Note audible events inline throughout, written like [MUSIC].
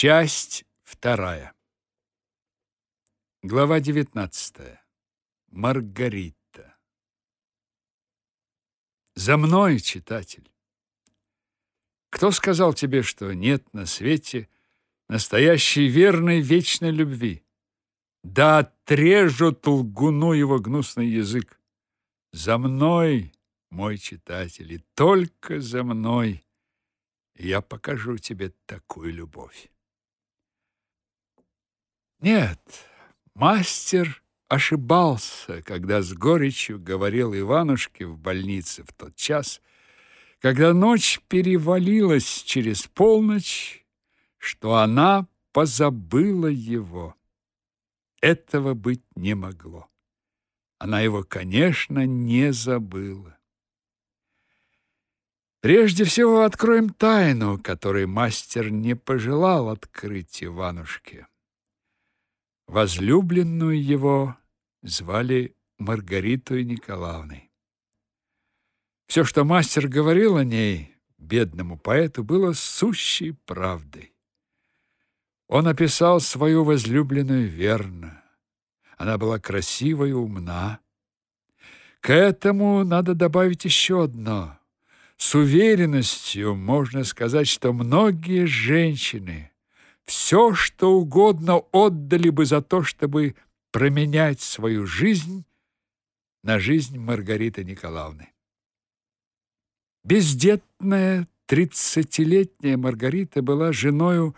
Часть вторая. Глава 19. Маргарита. За мной, читатель. Кто сказал тебе, что нет на свете настоящей верной вечной любви? Да отрежут лгуну его гнусный язык. За мной, мой читатель, и только за мной я покажу тебе такую любовь. Нет, мастер ошибался, когда с горечью говорил Иванушке в больнице в тот час, когда ночь перевалилась через полночь, что она позабыла его. Этого быть не могло. Она его, конечно, не забыла. Прежде всего откроем тайну, которой мастер не пожелал открыть Иванушке. Возлюбленную его звали Маргаритой Николаевной. Все, что мастер говорил о ней, бедному поэту, было сущей правдой. Он описал свою возлюбленную верно. Она была красива и умна. К этому надо добавить еще одно. С уверенностью можно сказать, что многие женщины все, что угодно отдали бы за то, чтобы променять свою жизнь на жизнь Маргариты Николаевны. Бездетная тридцатилетняя Маргарита была женою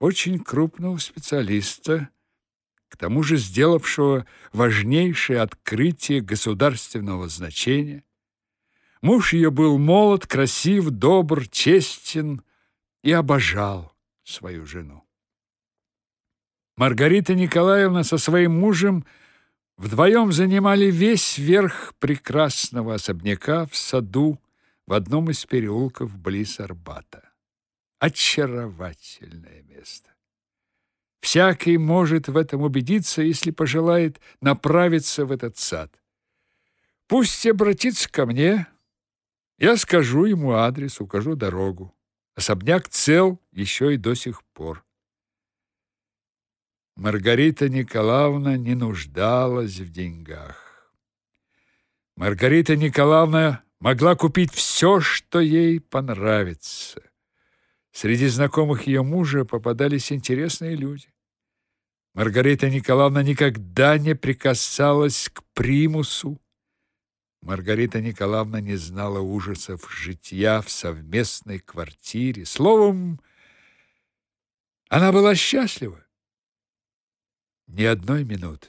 очень крупного специалиста, к тому же сделавшего важнейшее открытие государственного значения. Муж ее был молод, красив, добр, честен и обожал свою жену. Маргарита Николаевна со своим мужем вдвоем занимали весь верх прекрасного особняка в саду в одном из переулков близ Арбата. Очаровательное место. Всякий может в этом убедиться, если пожелает направиться в этот сад. Пусть обратится ко мне, я скажу ему адрес, укажу дорогу. Особняк цел еще и до сих пор. Маргарита Николаевна не нуждалась в деньгах. Маргарита Николаевна могла купить все, что ей понравится. Среди знакомых ее мужа попадались интересные люди. Маргарита Николаевна никогда не прикасалась к примусу. Маргарита Николаевна не знала ужасов житья в совместной квартире. Словом, она была счастлива ни одной минуты.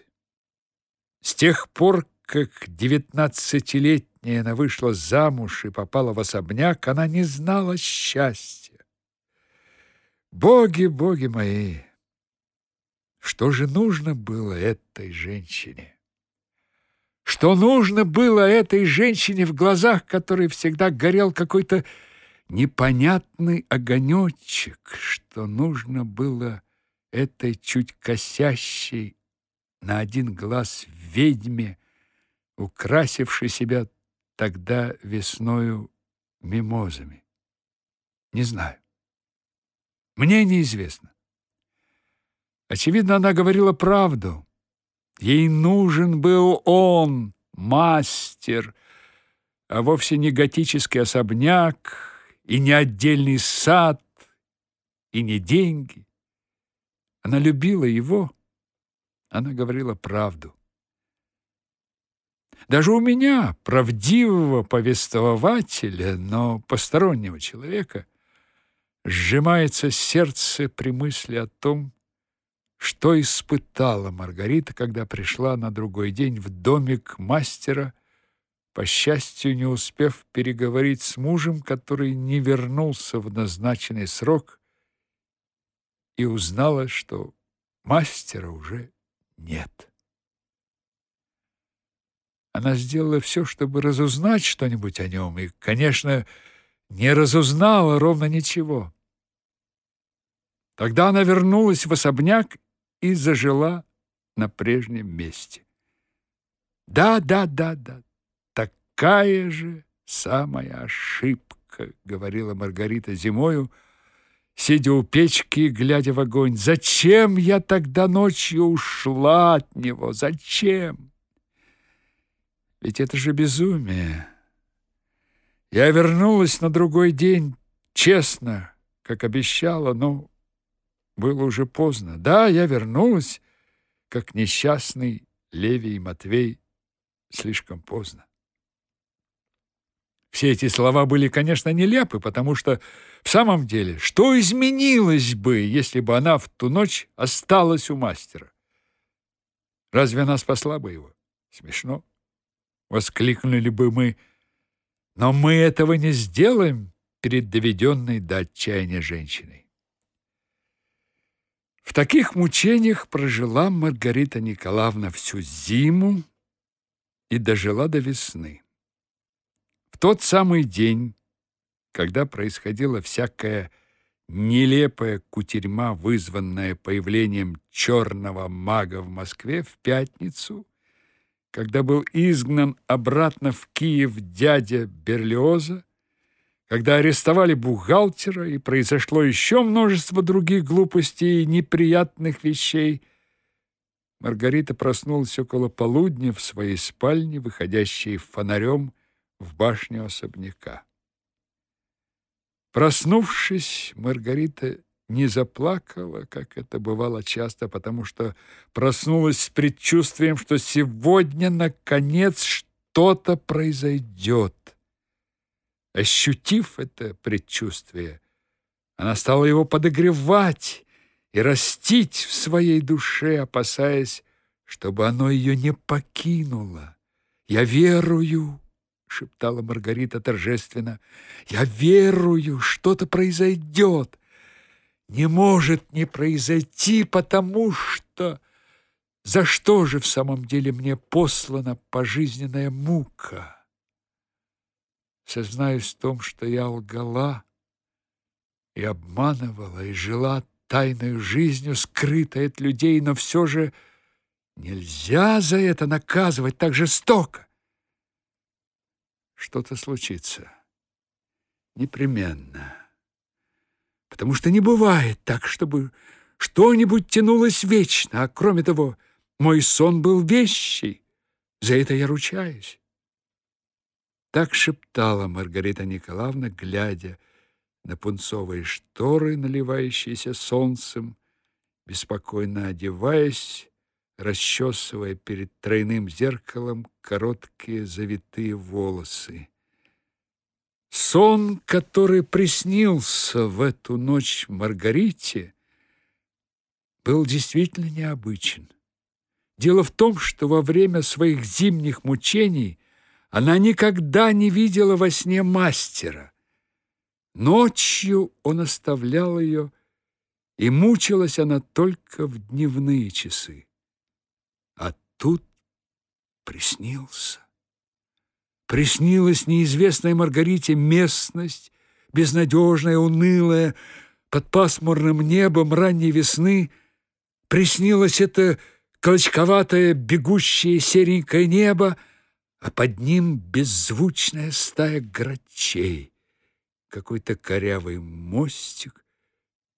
С тех пор, как девятнадцатилетняя она вышла замуж и попала в особняк, она не знала счастья. Боги, боги мои! Что же нужно было этой женщине? Что нужно было этой женщине, в глазах которой всегда горел какой-то непонятный огонечек? Что нужно было этой чуть косящей на один глаз ведьме, украсившей себя тогда весною мимозами. Не знаю. Мне неизвестно. Очевидно, она говорила правду. Ей нужен был он, мастер, а вовсе не готический особняк, и не отдельный сад, и не деньги. Она любила его. Она говорила правду. Даже у меня, правдивого повествователя, но постороннего человека, сжимается сердце при мысли о том, что испытала Маргарита, когда пришла на другой день в домик мастера, по счастью, не успев переговорить с мужем, который не вернулся в назначенный срок и узнала, что мастера уже нет. Она сделала все, чтобы разузнать что-нибудь о нем, и, конечно, не разузнала ровно ничего. Тогда она вернулась в особняк и зажила на прежнем месте. Да, да, да, да. Такая же самая ошибка, говорила Маргарита зимою, сидя у печки и глядя в огонь. Зачем я тогда ночью ушла от него? Зачем? Ведь это же безумие. Я вернулась на другой день, честно, как обещала, но было уже поздно. Да, я вернулась, как несчастный Левий Матвей, слишком поздно. Все эти слова были, конечно, нелепы, потому что в самом деле, что изменилось бы, если бы она в ту ночь осталась у мастера? Разве она спасла бы его? Смешно. Воскликнули бы мы. Но мы этого не сделаем перед доведенной до отчаяния женщиной. В таких мучениях прожила Маргарита Николаевна всю зиму и дожила до весны. В тот самый день, когда происходила всякая нелепая кутерьма, вызванная появлением черного мага в Москве в пятницу, когда был изгнан обратно в Киев дядя Берлиоза, когда арестовали бухгалтера и произошло еще множество других глупостей и неприятных вещей, Маргарита проснулась около полудня в своей спальне, выходящей фонарем в башню особняка. Проснувшись, Маргарита не заплакала, как это бывало часто, потому что проснулась с предчувствием, что сегодня, наконец, что-то произойдет. Ощутив это предчувствие, она стала его подогревать и растить в своей душе, опасаясь, чтобы оно ее не покинуло. «Я верую», — шептала Маргарита торжественно, «я верую, что-то произойдет. Не может не произойти, потому что...» За что же в самом деле мне послана пожизненная мука? Сознаюсь в том, что я лгала и обманывала, и жила тайной жизнью, скрытой от людей, но все же нельзя за это наказывать так жестоко. Что-то случится. Непременно. Потому что не бывает так, чтобы что-нибудь тянулось вечно, а кроме того, мой сон был вещий. За это я ручаюсь. Так шептала Маргарита Николаевна, глядя на пунцовые шторы, наливающиеся солнцем, беспокойно одеваясь, расчесывая перед тройным зеркалом короткие завитые волосы. Сон, который приснился в эту ночь Маргарите, был действительно необычен. Дело в том, что во время своих зимних мучений она никогда не видела во сне мастера. Ночью он оставлял ее, и мучилась она только в дневные часы. Тут приснился. Приснилась неизвестной Маргарите местность, безнадежная, унылая, под пасмурным небом ранней весны. Приснилось это клочковатое, бегущее серенькое небо, а под ним беззвучная стая грачей, какой-то корявый мостик,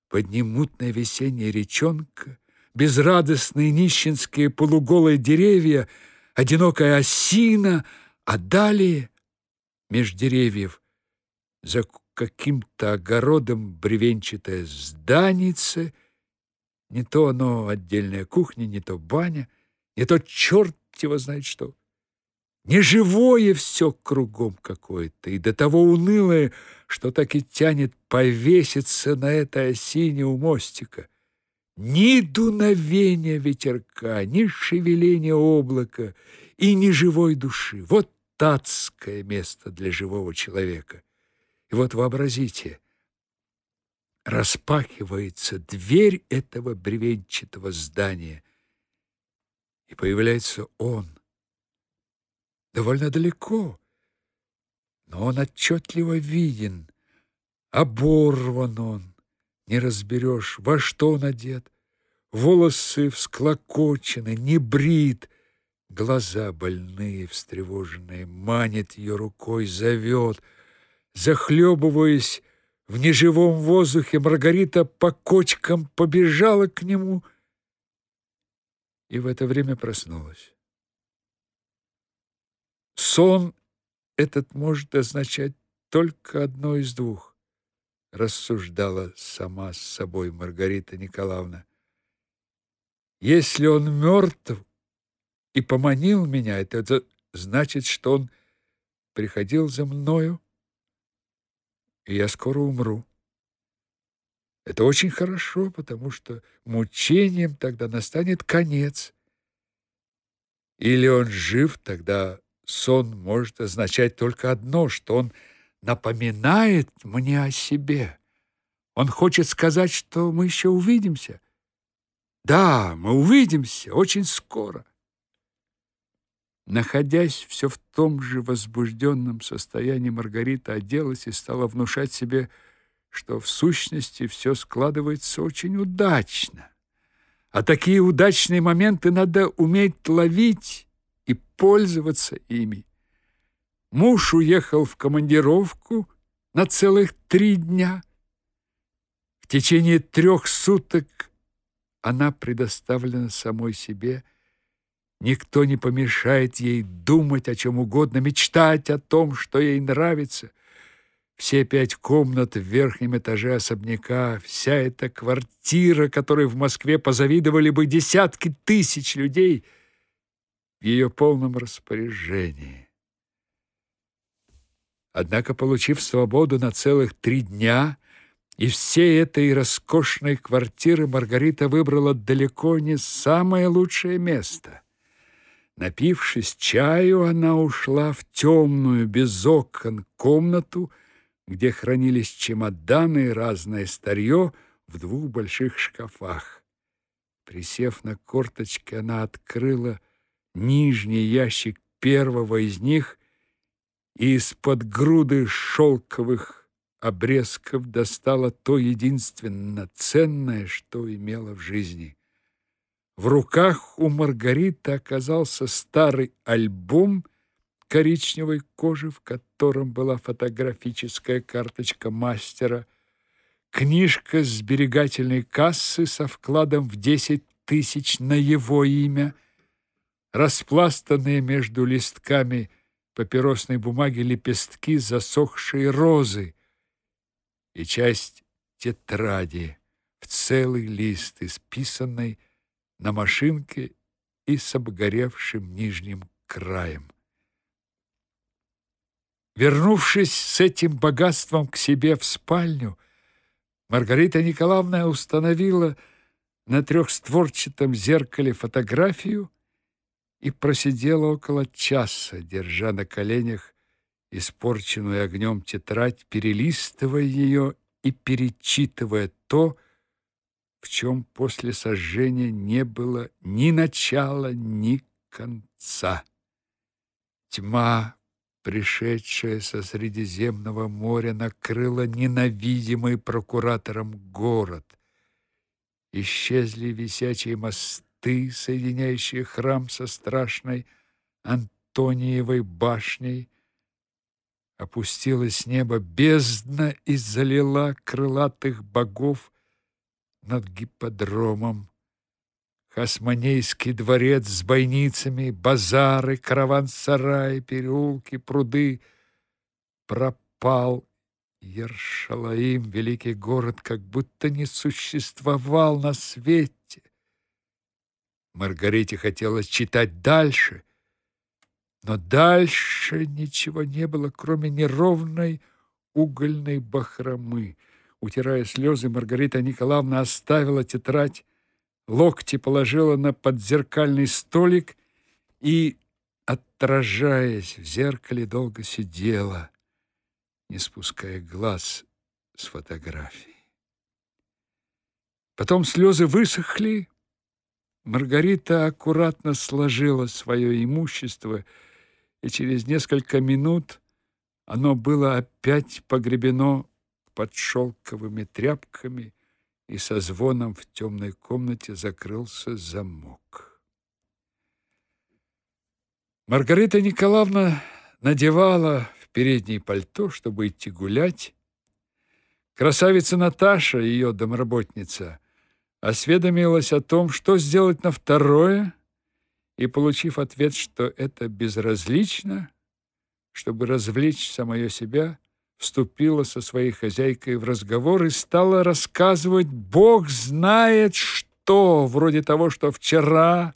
под ним мутная весенняя речонка, безрадостные нищенские полуголые деревья, одинокая осина, а далее меж деревьев за каким-то огородом бревенчатое зданице, не то оно отдельная кухня, не то баня, не то черт его знает что. Неживое все кругом какое-то, и до того унылое, что так и тянет повеситься на этой осине у мостика. Ни дуновения ветерка, ни шевеления облака и ни живой души. Вот татское место для живого человека. И вот вообразите, распахивается дверь этого бревенчатого здания, и появляется он, довольно далеко, но он отчетливо виден. Оборван он, не разберешь, во что он одет. Волосы всклокочены, не брит, глаза больные, встревоженные, манит ее рукой, зовет, захлебываясь в неживом воздухе Маргарита по кочкам побежала к нему и в это время проснулась. Сон этот может означать только одно из двух, рассуждала сама с собой Маргарита Николаевна. Если он мертв и поманил меня, это значит, что он приходил за мною, и я скоро умру. Это очень хорошо, потому что мучением тогда настанет конец. Или он жив, тогда сон может означать только одно, что он напоминает мне о себе. Он хочет сказать, что мы еще увидимся. Да, мы увидимся очень скоро. Находясь все в том же возбужденном состоянии, Маргарита оделась и стала внушать себе, что в сущности все складывается очень удачно. А такие удачные моменты надо уметь ловить и пользоваться ими. Муж уехал в командировку на целых три дня. В течение трех суток она предоставлена самой себе – Никто не помешает ей думать о чем угодно, мечтать о том, что ей нравится. Все пять комнат в верхнем этаже особняка, вся эта квартира, которой в Москве позавидовали бы десятки тысяч людей, в ее полном распоряжении. Однако, получив свободу на целых три дня, из всей этой роскошной квартиры Маргарита выбрала далеко не самое лучшее место. Напившись чаю, она ушла в темную, без окон комнату, где хранились чемоданы и разное старье в двух больших шкафах. Присев на корточки, она открыла нижний ящик первого из них и из-под груды шелковых обрезков достала то единственно ценное, что имела в жизни. В руках у Маргариты оказался старый альбом коричневой кожи, в котором была фотографическая карточка мастера, книжка сберегательной кассы со вкладом в 10 тысяч на его имя, распластанные между листками папиросной бумаги лепестки засохшей розы и часть тетради в целый лист, исписанной на машинке и с обгоревшим нижним краем. Вернувшись с этим богатством к себе в спальню, Маргарита Николаевна установила на трехстворчатом зеркале фотографию и просидела около часа, держа на коленях испорченную огнем тетрадь, перелистывая ее и перечитывая то, в чем после сожжения не было ни начала, ни конца. Тьма, пришедшая со Средиземного моря, накрыла ненавидимый прокуратором город. Исчезли висячие мосты, соединяющие храм со страшной Антониевой башней. Опустилась с неба бездна и залила крылатых богов над гипподромом. Хасманейский дворец с бойницами, базары, караван-сараи, переулки, пруды. Пропал Ершалаим, великий город, как будто не существовал на свете. Маргарите хотелось читать дальше, но дальше ничего не было, кроме неровной угольной бахромы. Утирая слезы, Маргарита Николаевна оставила тетрадь, локти положила на подзеркальный столик и, отражаясь в зеркале, долго сидела, не спуская глаз с фотографии. Потом слезы высохли, Маргарита аккуратно сложила свое имущество, и через несколько минут оно было опять погребено под шелковыми тряпками, и со звоном в темной комнате закрылся замок. Маргарита Николаевна надевала в переднее пальто, чтобы идти гулять. Красавица Наташа, ее домработница, осведомилась о том, что сделать на второе, и, получив ответ, что это безразлично, чтобы развлечь самое себя, вступила со своей хозяйкой в разговор и стала рассказывать «Бог знает что», вроде того, что вчера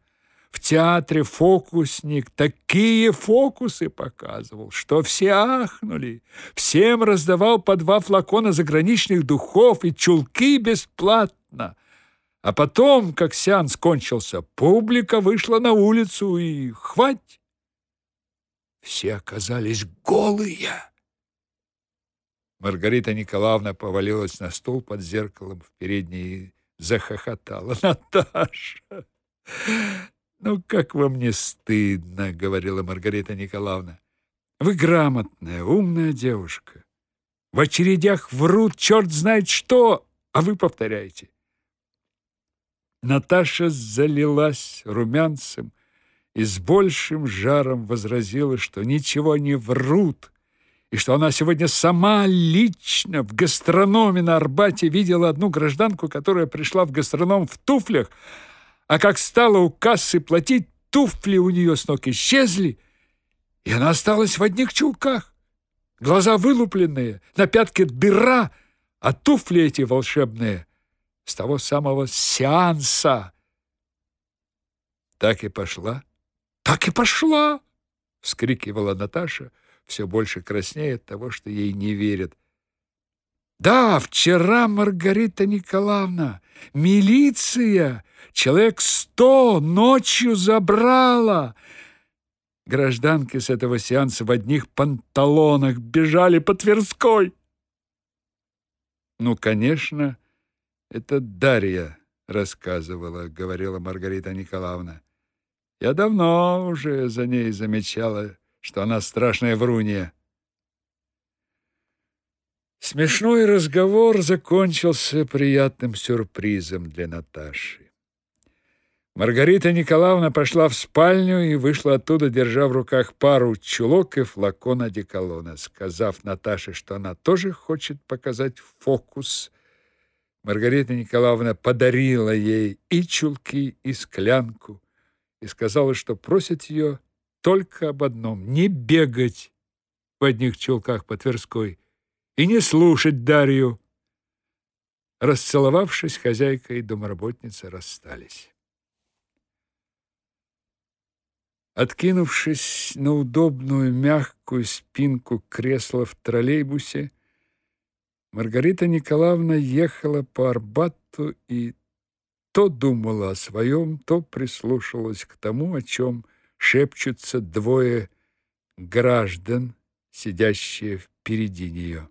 в театре фокусник такие фокусы показывал, что все ахнули. Всем раздавал по два флакона заграничных духов и чулки бесплатно. А потом, как сеанс кончился, публика вышла на улицу и хвать. Все оказались голые. Маргарита Николаевна повалилась на стул под зеркалом в передней и захохотала. [LAUGHS] «Наташа, ну как вам не стыдно?» — говорила Маргарита Николаевна. «Вы грамотная, умная девушка. В очередях врут черт знает что, а вы повторяете». Наташа залилась румянцем и с большим жаром возразила, что ничего не врут, и что она сегодня сама лично в гастрономе на Арбате видела одну гражданку, которая пришла в гастроном в туфлях, а как стала у кассы платить, туфли у нее с ног исчезли, и она осталась в одних чулках. Глаза вылупленные, на пятке дыра, а туфли эти волшебные с того самого сеанса. Так и пошла, так и пошла, вскрикивала Наташа, все больше краснея от того, что ей не верят. Да, вчера Маргарита Николаевна, милиция, человек сто ночью забрала. Гражданки с этого сеанса в одних панталонах бежали по Тверской. Ну, конечно, это Дарья рассказывала, говорила Маргарита Николаевна. Я давно уже за ней замечала, что она страшная врунья. Смешной разговор закончился приятным сюрпризом для Наташи. Маргарита Николаевна пошла в спальню и вышла оттуда, держа в руках пару чулок и флакон одеколона. Сказав Наташе, что она тоже хочет показать фокус, Маргарита Николаевна подарила ей и чулки, и склянку, и сказала, что просит ее только об одном — не бегать в одних чулках по Тверской и не слушать Дарью. Расцеловавшись, хозяйка и домработница расстались. Откинувшись на удобную мягкую спинку кресла в троллейбусе, Маргарита Николаевна ехала по Арбату и то думала о своем, то прислушивалась к тому, о чем шепчутся двое граждан, сидящие впереди нее.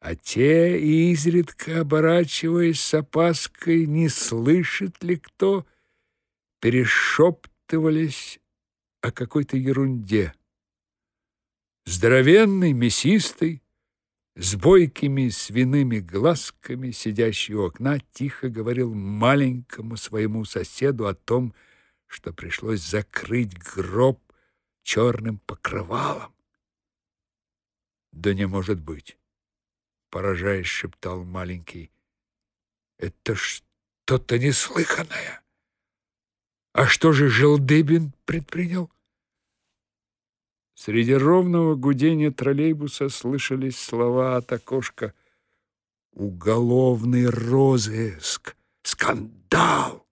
А те, изредка оборачиваясь с опаской, не слышит ли кто, перешептывались о какой-то ерунде. Здоровенный, мясистый, с бойкими свиными глазками, сидящий у окна, тихо говорил маленькому своему соседу о том, что пришлось закрыть гроб черным покрывалом. «Да не может быть!» — поражаясь, шептал маленький. «Это что-то неслыханное! А что же Желдыбин предпринял?» Среди ровного гудения троллейбуса слышались слова от окошка. «Уголовный розыск! Скандал!»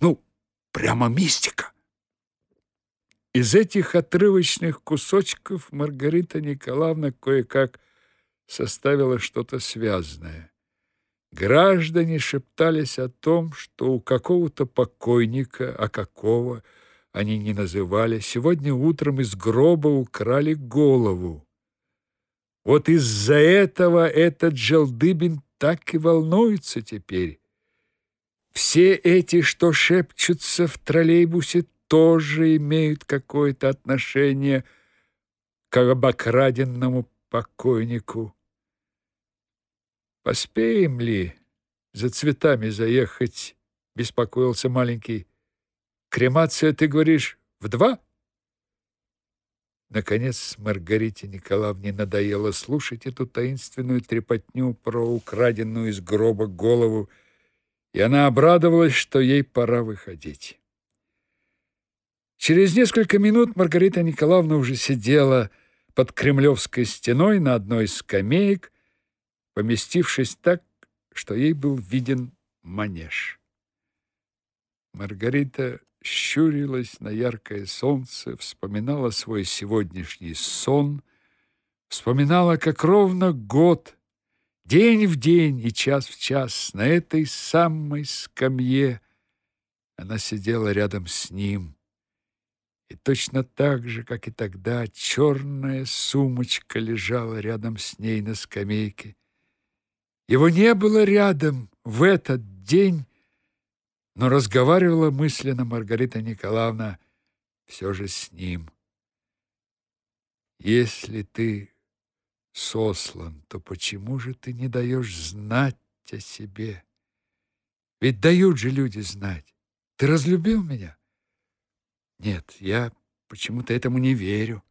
«Ну, прямо мистика!» Из этих отрывочных кусочков Маргарита Николаевна кое-как составила что-то связанное. Граждане шептались о том, что у какого-то покойника, а какого – они не называли, сегодня утром из гроба украли голову. Вот из-за этого этот Желдыбин так и волнуется теперь. Все эти, что шепчутся в троллейбусе, тоже имеют какое-то отношение к обокраденному покойнику. Поспеем ли за цветами заехать, беспокоился маленький. Кремация, ты говоришь, в два? Наконец Маргарите Николаевне надоело слушать эту таинственную трепотню про украденную из гроба голову, и она обрадовалась, что ей пора выходить. Через несколько минут Маргарита Николаевна уже сидела под Кремлевской стеной на одной из скамеек, поместившись так, что ей был виден манеж. Маргарита щурилась на яркое солнце, вспоминала свой сегодняшний сон, вспоминала, как ровно год, день в день и час в час на этой самой скамье она сидела рядом с ним. И точно так же, как и тогда, черная сумочка лежала рядом с ней на скамейке. Его не было рядом в этот день, но разговаривала мысленно Маргарита Николаевна все же с ним. Если ты сослан, то почему же ты не даешь знать о себе? Ведь дают же люди знать. Ты разлюбил меня? Нет, я почему-то этому не верю.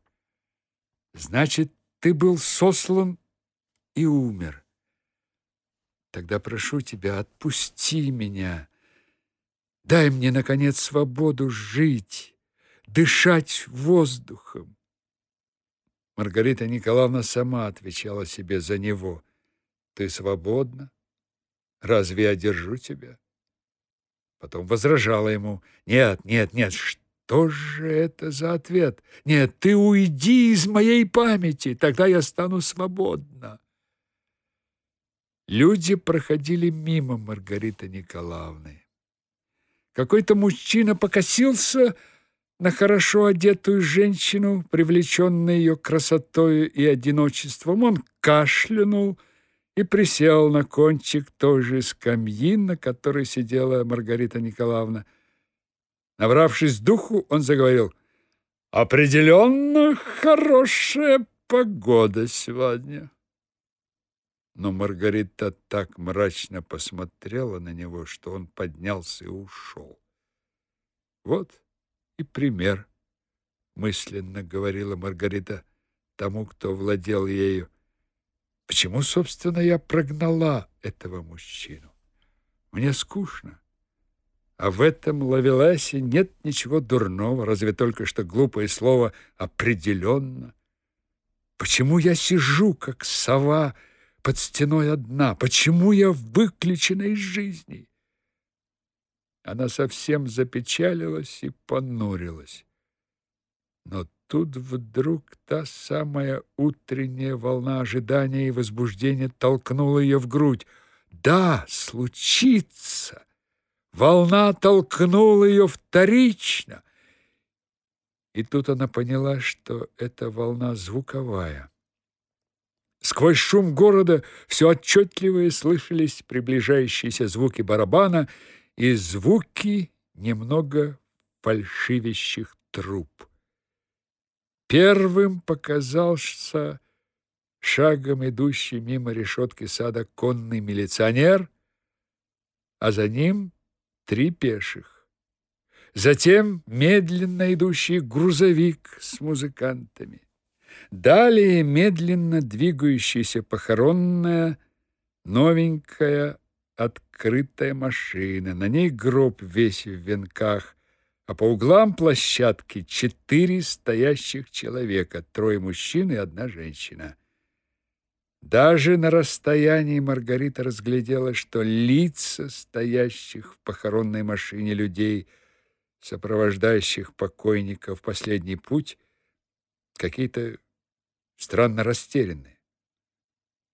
Значит, ты был сослан и умер. Тогда прошу тебя, отпусти меня. Дай мне, наконец, свободу жить, дышать воздухом. Маргарита Николаевна сама отвечала себе за него. Ты свободна? Разве я держу тебя? Потом возражала ему. Нет, нет, нет, что же это за ответ? Нет, ты уйди из моей памяти, тогда я стану свободна. Люди проходили мимо Маргариты Николаевны. Какой-то мужчина покосился на хорошо одетую женщину, привлеченную ее красотой и одиночеством. Он кашлянул и присел на кончик той же скамьи, на которой сидела Маргарита Николаевна. Набравшись духу, он заговорил. «Определенно хорошая погода сегодня» но Маргарита так мрачно посмотрела на него, что он поднялся и ушел. Вот и пример, мысленно говорила Маргарита тому, кто владел ею. Почему, собственно, я прогнала этого мужчину? Мне скучно. А в этом Лавеласе нет ничего дурного, разве только что глупое слово «определенно». Почему я сижу, как сова, под стеной одна? Почему я выключена из жизни? Она совсем запечалилась и понурилась. Но тут вдруг та самая утренняя волна ожидания и возбуждения толкнула ее в грудь. Да, случится! Волна толкнула ее вторично. И тут она поняла, что эта волна звуковая. Сквозь шум города все отчетливее слышались приближающиеся звуки барабана и звуки немного фальшивящих труб. Первым показался шагом идущий мимо решетки сада конный милиционер, а за ним три пеших. Затем медленно идущий грузовик с музыкантами. Далее медленно двигающаяся похоронная новенькая открытая машина. На ней гроб весь в венках, а по углам площадки четыре стоящих человека, трое мужчин и одна женщина. Даже на расстоянии Маргарита разглядела, что лица стоящих в похоронной машине людей, сопровождающих покойника в последний путь, какие-то странно растерянные.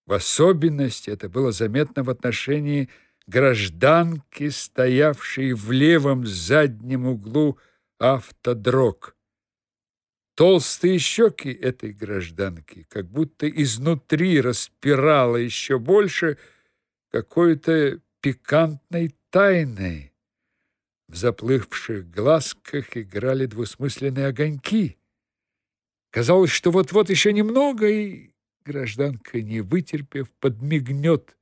В особенности это было заметно в отношении гражданки, стоявшей в левом заднем углу автодрог. Толстые щеки этой гражданки как будто изнутри распирало еще больше какой-то пикантной тайной. В заплывших глазках играли двусмысленные огоньки. Казалось, что вот-вот еще немного, и гражданка, не вытерпев, подмигнет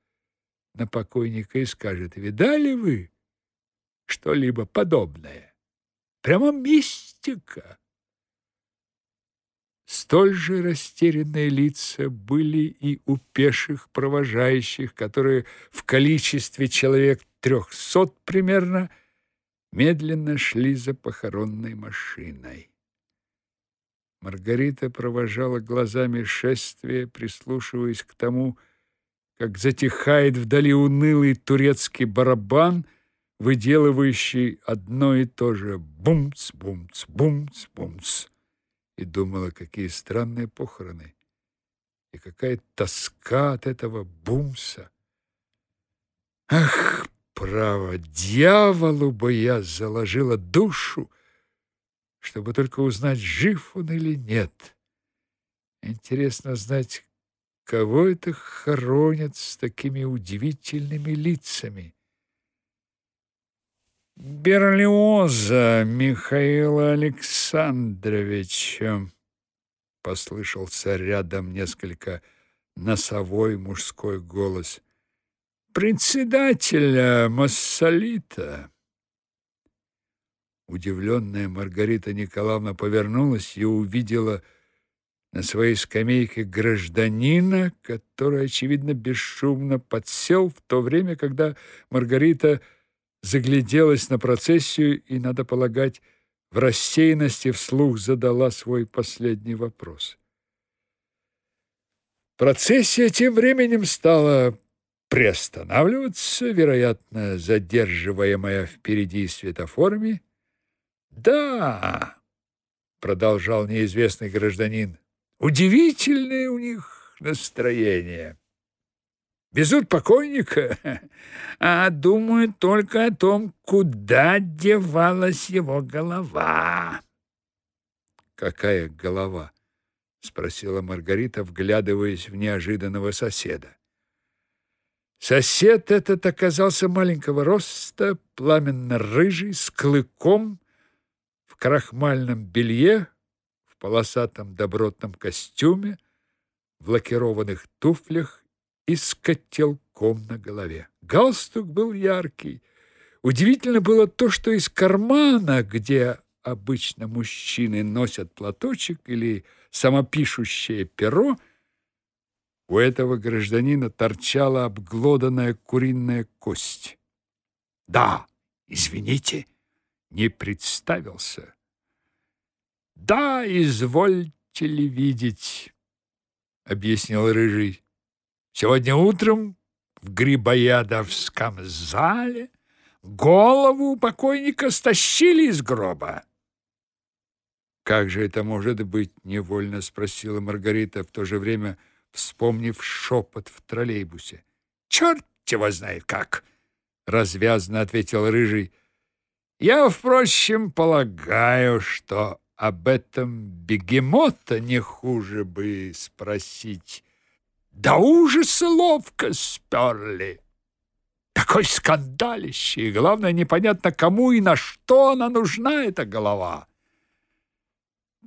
на покойника и скажет, «Видали вы что-либо подобное? Прямо мистика!» Столь же растерянные лица были и у пеших провожающих, которые в количестве человек трехсот примерно медленно шли за похоронной машиной. Маргарита провожала глазами шествие, прислушиваясь к тому, как затихает вдали унылый турецкий барабан, выделывающий одно и то же бумц, бумц, бумц, бумц, и думала, какие странные похороны, и какая тоска от этого бумса. Ах, право, дьяволу бы я заложила душу, чтобы только узнать, жив он или нет. Интересно знать, кого это хоронят с такими удивительными лицами. Берлиоза Михаила Александровича послышался рядом несколько носовой мужской голос председателя Массолита. Удивленная Маргарита Николаевна повернулась и увидела на своей скамейке гражданина, который, очевидно, бесшумно подсел в то время, когда Маргарита загляделась на процессию и, надо полагать, в рассеянности вслух задала свой последний вопрос. Процессия тем временем стала приостанавливаться, вероятно, задерживаемая впереди светофорами, да, продолжал неизвестный гражданин. Удивительное у них настроение. Везут покойника, [LAUGHS] а думают только о том, куда девалась его голова. Какая голова? спросила Маргарита, вглядываясь в неожиданного соседа. Сосед этот оказался маленького роста, пламенно-рыжий, с клыком крахмальном белье, в полосатом добротном костюме, в лакированных туфлях и с котелком на голове. Галстук был яркий. Удивительно было то, что из кармана, где обычно мужчины носят платочек или самопишущее перо, у этого гражданина торчала обглоданная куриная кость. «Да, извините», не представился. Да, извольте ли видеть, объяснил рыжий. Сегодня утром в Грибоядовском зале голову покойника стащили из гроба. Как же это может быть, невольно спросила Маргарита, в то же время вспомнив шепот в троллейбусе. Черт его знает как, развязно ответил рыжий. Я, впрочем, полагаю, что об этом бегемота не хуже бы спросить. Да ужаса ловко сперли. Такой скандалище, и главное, непонятно кому и на что она нужна, эта голова.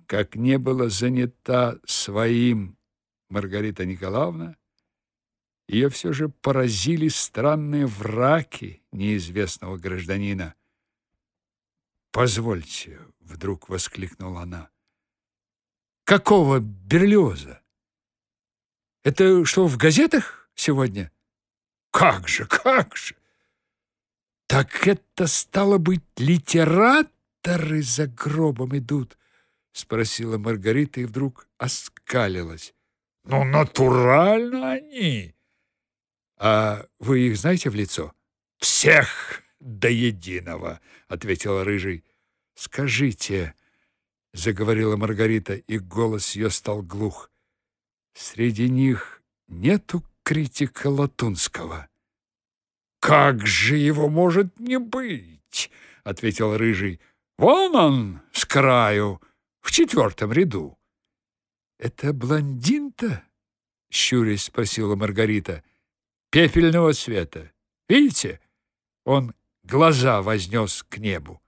Как не была занята своим Маргарита Николаевна, ее все же поразили странные враки неизвестного гражданина. Позвольте, вдруг воскликнула она. Какого Берлиоза? Это что, в газетах сегодня? Как же, как же? Так это стало быть литераторы за гробом идут, спросила Маргарита и вдруг оскалилась. Ну, натурально они. А вы их знаете в лицо? Всех до единого, ответил рыжий. Скажите, заговорила Маргарита, и голос ее стал глух. Среди них нету критика Латунского. Как же его может не быть, ответил рыжий. Вон он с краю, в четвертом ряду. Это блондин-то? щурясь спросила Маргарита. Пепельного цвета. Видите? Он глаза вознес к небу.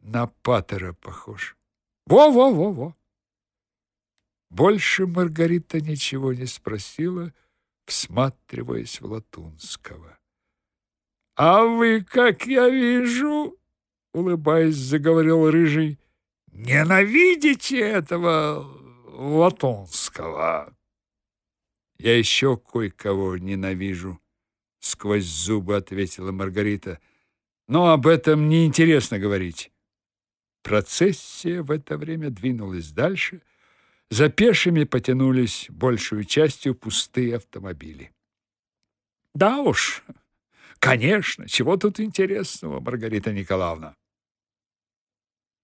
На патера похож. Во-во-во-во. Больше Маргарита ничего не спросила, всматриваясь в Латунского. «А вы, как я вижу, — улыбаясь, заговорил Рыжий, — ненавидите этого Латонского. Я еще кое-кого ненавижу, сквозь зубы ответила Маргарита. Но об этом не интересно говорить. Процессия в это время двинулась дальше. За пешими потянулись большую частью пустые автомобили. Да уж, конечно, чего тут интересного, Маргарита Николаевна?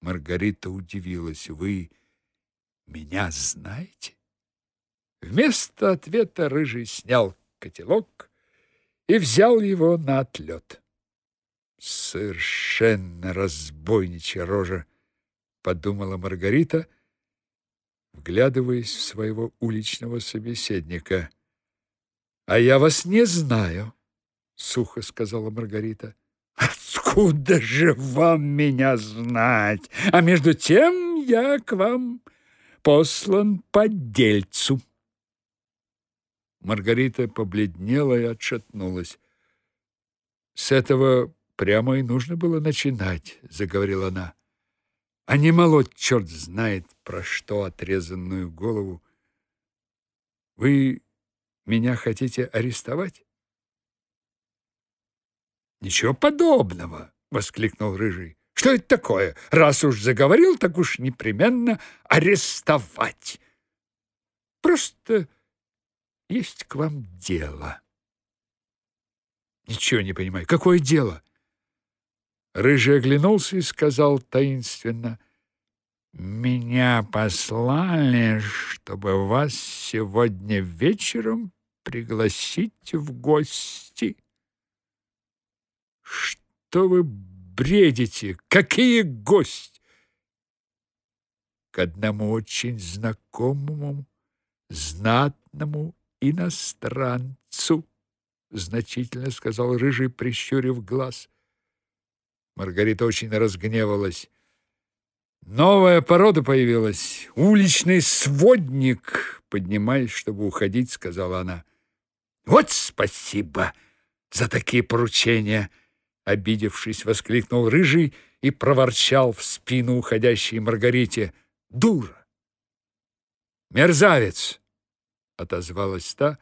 Маргарита удивилась. Вы меня знаете? Вместо ответа рыжий снял котелок и взял его на отлет. Совершенно разбойничья рожа, подумала Маргарита, вглядываясь в своего уличного собеседника. А я вас не знаю, сухо сказала Маргарита. Откуда же вам меня знать? А между тем я к вам послан по дельцу. Маргарита побледнела и отшатнулась. С этого прямо и нужно было начинать, заговорила она. А не молоть черт знает про что отрезанную голову. Вы меня хотите арестовать? Ничего подобного, воскликнул рыжий. Что это такое? Раз уж заговорил, так уж непременно арестовать. Просто есть к вам дело. Ничего не понимаю. Какое дело? Рыжий оглянулся и сказал таинственно: "Меня послали, чтобы вас сегодня вечером пригласить в гости". Что вы бредите? Какие гости? К одному очень знакомому, знатному иностранцу, значительно сказал рыжий, прищурив глаз. Маргарита очень разгневалась. Новая порода появилась. Уличный сводник, поднимаясь, чтобы уходить, сказала она. Вот спасибо за такие поручения, обидевшись, воскликнул рыжий и проворчал в спину уходящей Маргарите: "Дура! Мерзавец!" Отозвалась та,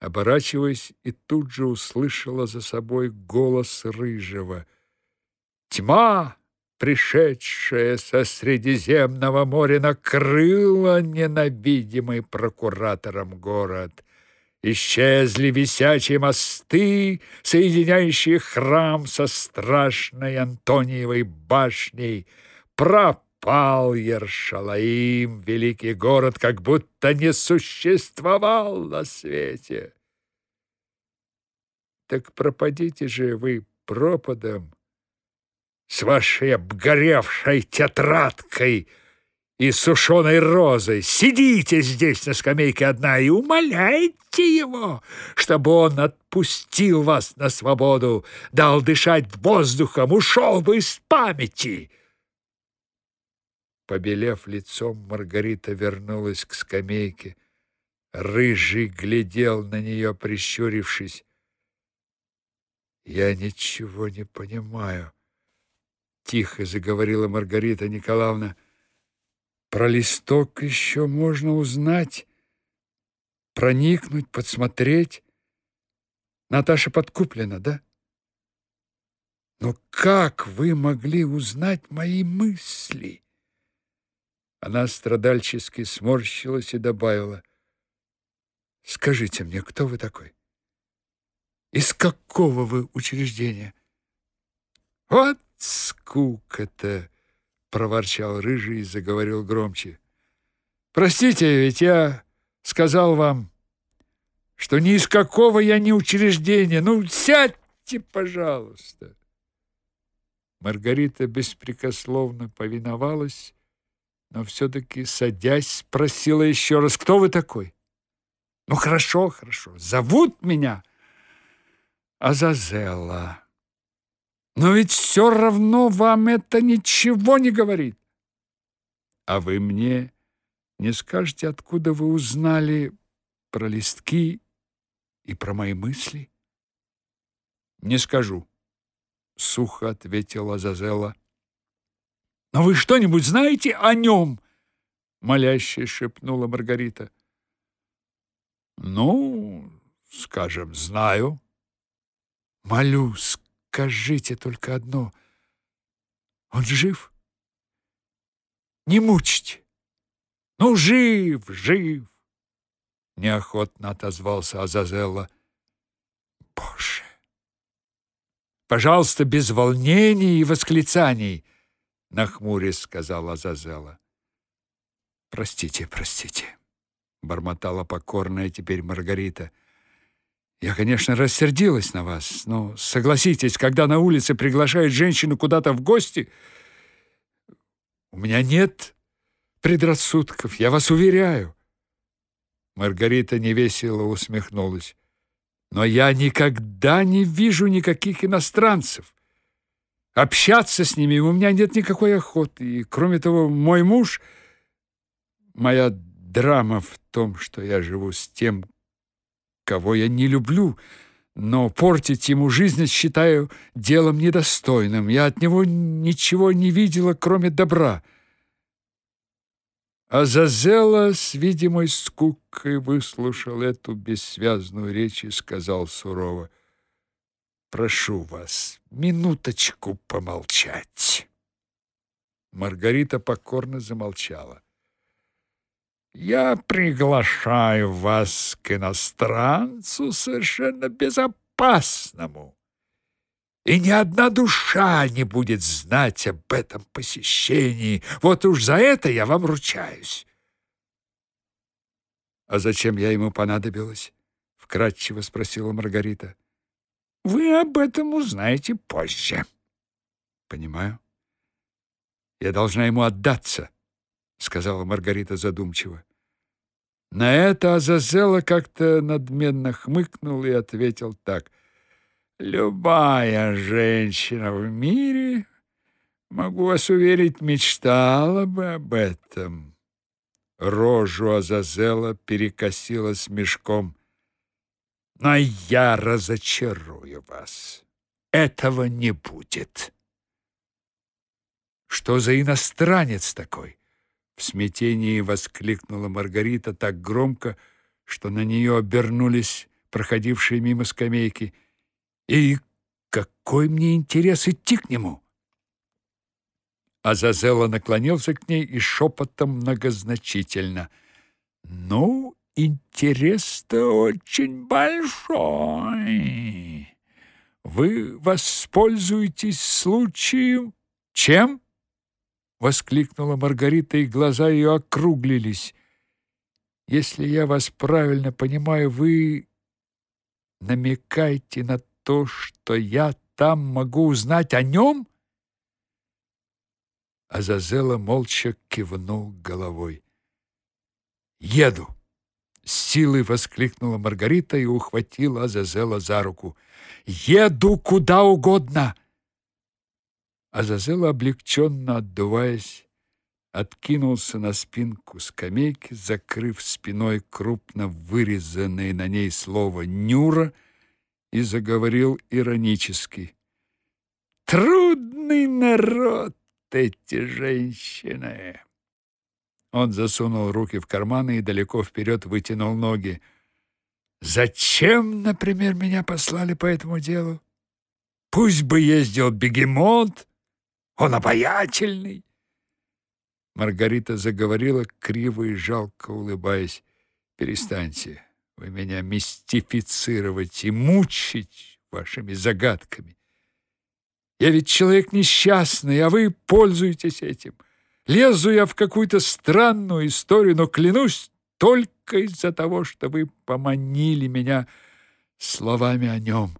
оборачиваясь, и тут же услышала за собой голос рыжего. Тьма, пришедшая со Средиземного моря, накрыла ненавидимый прокуратором город. Исчезли висячие мосты, соединяющие храм со страшной Антониевой башней. Пропал Ершалаим, великий город, как будто не существовал на свете. Так пропадите же вы пропадом с вашей обгоревшей тетрадкой, и сушеной розой. Сидите здесь на скамейке одна и умоляйте его, чтобы он отпустил вас на свободу, дал дышать воздухом, ушел бы из памяти. Побелев лицом, Маргарита вернулась к скамейке. Рыжий глядел на нее, прищурившись. «Я ничего не понимаю», — тихо заговорила Маргарита Николаевна. Про листок еще можно узнать, проникнуть, подсмотреть. Наташа подкуплена, да? Но как вы могли узнать мои мысли? Она страдальчески сморщилась и добавила: Скажите мне, кто вы такой? Из какого вы учреждения? Вот скука-то проворчал рыжий и заговорил громче. Простите, ведь я сказал вам, что ни из какого я не учреждения. Ну, сядьте, пожалуйста. Маргарита беспрекословно повиновалась, но все таки садясь, спросила еще раз: "Кто вы такой?" "Ну хорошо, хорошо. Зовут меня Азазела". Но ведь все равно вам это ничего не говорит. А вы мне не скажете, откуда вы узнали про листки и про мои мысли? Не скажу, сухо ответила Зазела. Но вы что-нибудь знаете о нем? моляще шепнула Маргарита. Ну, скажем, знаю. Молю, скажите только одно. Он жив? Не мучьте. Ну, жив, жив. Неохотно отозвался Азазелла. Боже! Пожалуйста, без волнений и восклицаний, нахмурясь, сказала Азазелла. Простите, простите, бормотала покорная теперь Маргарита. Я, конечно, рассердилась на вас, но согласитесь, когда на улице приглашают женщину куда-то в гости, у меня нет предрассудков, я вас уверяю. Маргарита невесело усмехнулась. Но я никогда не вижу никаких иностранцев. Общаться с ними у меня нет никакой охоты. И, кроме того, мой муж... Моя драма в том, что я живу с тем, кого я не люблю, но портить ему жизнь считаю делом недостойным. Я от него ничего не видела, кроме добра. Азазела с видимой скукой выслушал эту бессвязную речь и сказал сурово, «Прошу вас, минуточку помолчать». Маргарита покорно замолчала. «Я приглашаю вас к иностранцу совершенно безопасному, и ни одна душа не будет знать об этом посещении. Вот уж за это я вам ручаюсь. А зачем я ему понадобилась? вкратчиво спросила Маргарита. Вы об этом узнаете позже. Понимаю. Я должна ему отдаться, сказала Маргарита задумчиво. На это Азазела как-то надменно хмыкнул и ответил так: Любая женщина в мире, могу вас уверить, мечтала бы об этом. Рожу Азазела перекосила смешком. Но я разочарую вас. Этого не будет. Что за иностранец такой? В смятении воскликнула Маргарита так громко, что на нее обернулись проходившие мимо скамейки – и какой мне интерес идти к нему? Азазела наклонился к ней и шепотом многозначительно. «Ну, интерес-то очень большой. Вы воспользуетесь случаем...» «Чем?» — воскликнула Маргарита, и глаза ее округлились. «Если я вас правильно понимаю, вы намекаете на то, что я там могу узнать о нем?» Азазела молча кивнул головой. «Еду!» — с силой воскликнула Маргарита и ухватила Азазела за руку. «Еду куда угодно!» Азазела, облегченно отдуваясь, откинулся на спинку скамейки, закрыв спиной крупно вырезанное на ней слово «Нюра», и заговорил иронически. «Трудный народ эти женщины!» Он засунул руки в карманы и далеко вперед вытянул ноги. «Зачем, например, меня послали по этому делу? Пусть бы ездил бегемот, он обаятельный!» Маргарита заговорила, криво и жалко улыбаясь. «Перестаньте. Вы меня мистифицировать и мучить вашими загадками. Я ведь человек несчастный, а вы пользуетесь этим. Лезу я в какую-то странную историю, но клянусь только из-за того, что вы поманили меня словами о нем.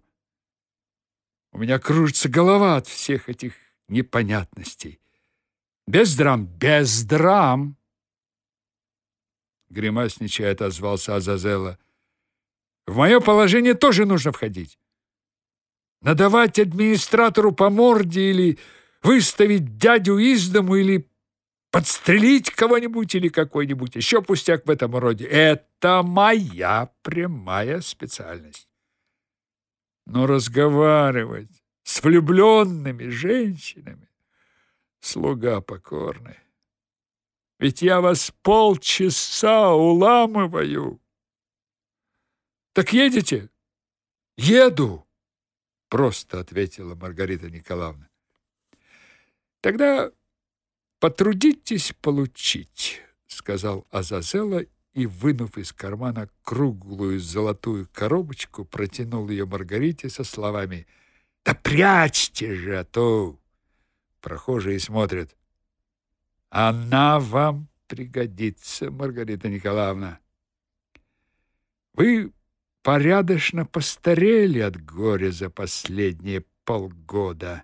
У меня кружится голова от всех этих непонятностей. Без драм, без драм. Гримасничая отозвался Азазела. В мое положение тоже нужно входить. Надавать администратору по морде или выставить дядю из дому или подстрелить кого-нибудь или какой-нибудь еще пустяк в этом роде. Это моя прямая специальность. Но разговаривать с влюбленными женщинами слуга покорный. Ведь я вас полчаса уламываю. Так едете? Еду, просто ответила Маргарита Николаевна. Тогда потрудитесь получить, сказал Азазела и, вынув из кармана круглую золотую коробочку, протянул ее Маргарите со словами «Да прячьте же, а то прохожие смотрят». «Она вам пригодится, Маргарита Николаевна. Вы порядочно постарели от горя за последние полгода».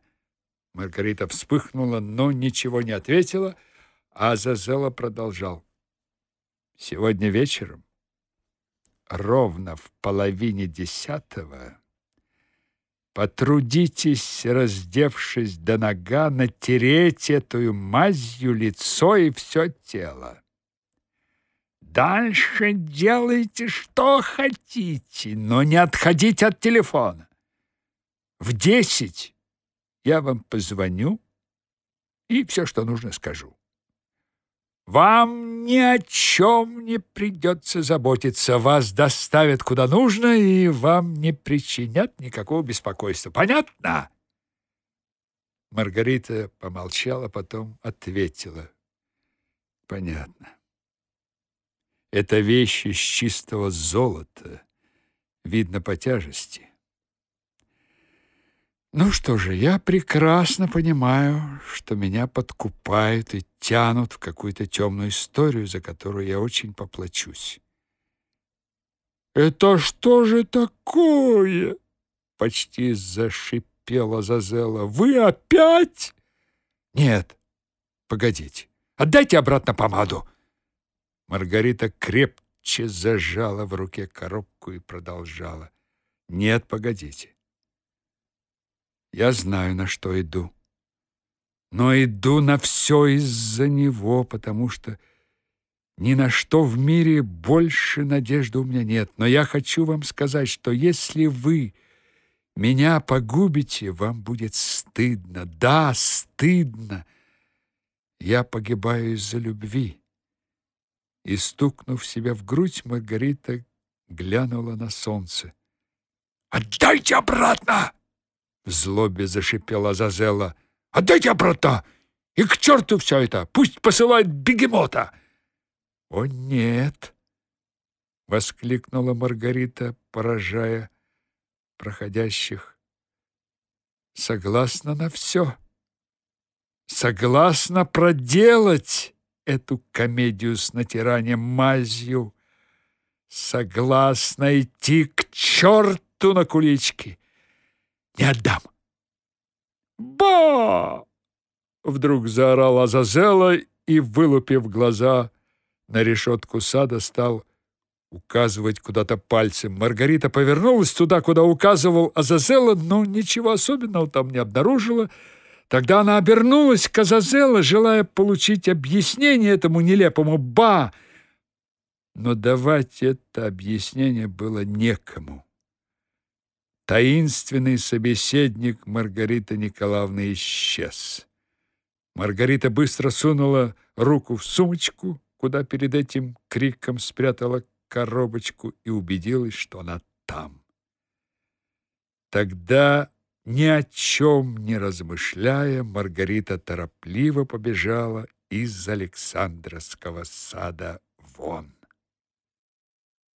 Маргарита вспыхнула, но ничего не ответила, а Зазела продолжал. Сегодня вечером, ровно в половине десятого, потрудитесь, раздевшись до нога, натереть эту мазью лицо и все тело. Дальше делайте, что хотите, но не отходите от телефона. В десять я вам позвоню и все, что нужно, скажу. Вам ни о чем не придется заботиться. Вас доставят куда нужно, и вам не причинят никакого беспокойства. Понятно? Маргарита помолчала, потом ответила. Понятно. Это вещи из чистого золота. Видно по тяжести. Ну что же, я прекрасно понимаю, что меня подкупают и тянут в какую-то темную историю, за которую я очень поплачусь. Это что же такое? почти зашипела Зазела. Вы опять? Нет. Погодите. Отдайте обратно помаду. Маргарита крепче зажала в руке коробку и продолжала. Нет, погодите. Я знаю, на что иду. Но иду на все из-за него, потому что ни на что в мире больше надежды у меня нет. Но я хочу вам сказать, что если вы меня погубите, вам будет стыдно. Да, стыдно. Я погибаю из-за любви. И, стукнув себя в грудь, Маргарита глянула на солнце. «Отдайте обратно!» В злобе зашипела Зазела. «Отдайте обратно! И к черту все это! Пусть посылают бегемота!» «О, нет!» — воскликнула Маргарита, поражая проходящих. «Согласна на все. Согласна проделать эту комедию с натиранием мазью. Согласна идти к черту на кулички не отдам. Ба! Вдруг заорал Азазела и, вылупив глаза на решетку сада, стал указывать куда-то пальцем. Маргарита повернулась туда, куда указывал Азазела, но ничего особенного там не обнаружила. Тогда она обернулась к Азазела, желая получить объяснение этому нелепому «ба», но давать это объяснение было некому. Таинственный собеседник Маргариты Николаевны исчез. Маргарита быстро сунула руку в сумочку, куда перед этим криком спрятала коробочку и убедилась, что она там. Тогда, ни о чем не размышляя, Маргарита торопливо побежала из Александровского сада вон.